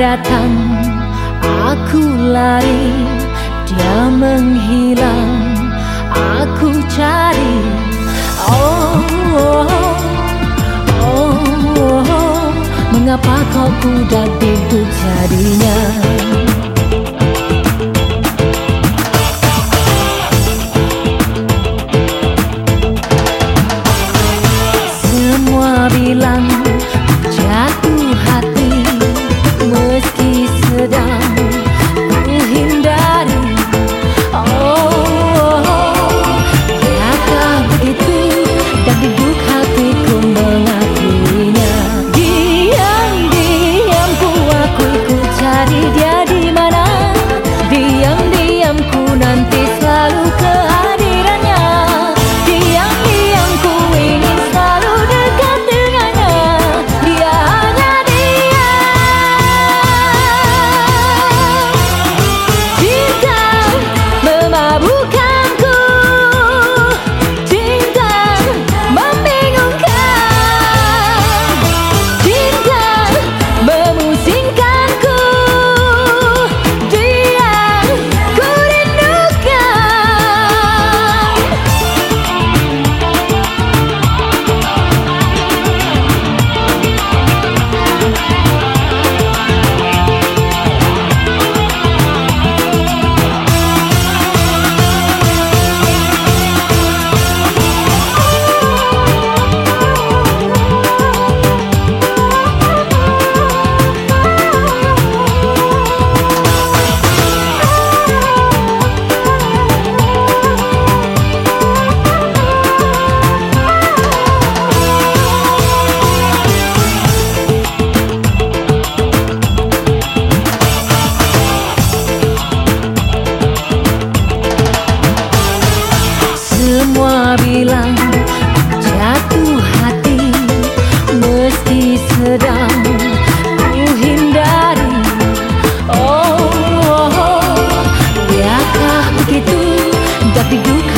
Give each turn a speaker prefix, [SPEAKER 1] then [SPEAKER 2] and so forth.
[SPEAKER 1] datang Aku lari Dia menghilang Aku cari Oh, oh, oh, oh, oh. Mengapa kau kudak itu jadinya Bigo